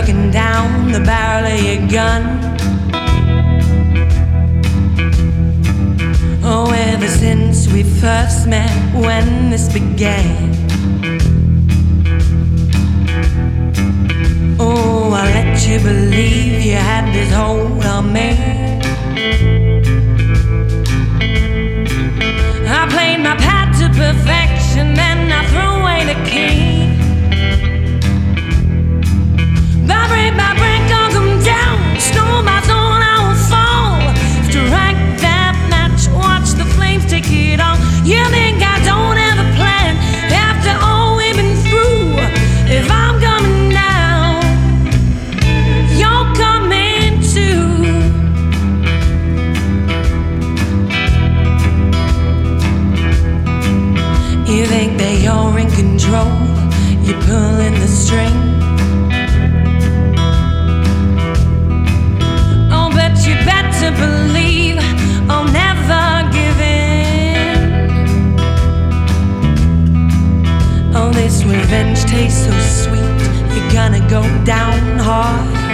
looking down the barrel of your gun. Oh, ever since we first met, when this began. Oh, I let you believe you had this hold on me. You think that you're in control, you're pulling the string. Oh, but you better believe I'll never give in. Oh, this revenge tastes so sweet, you're gonna go down hard.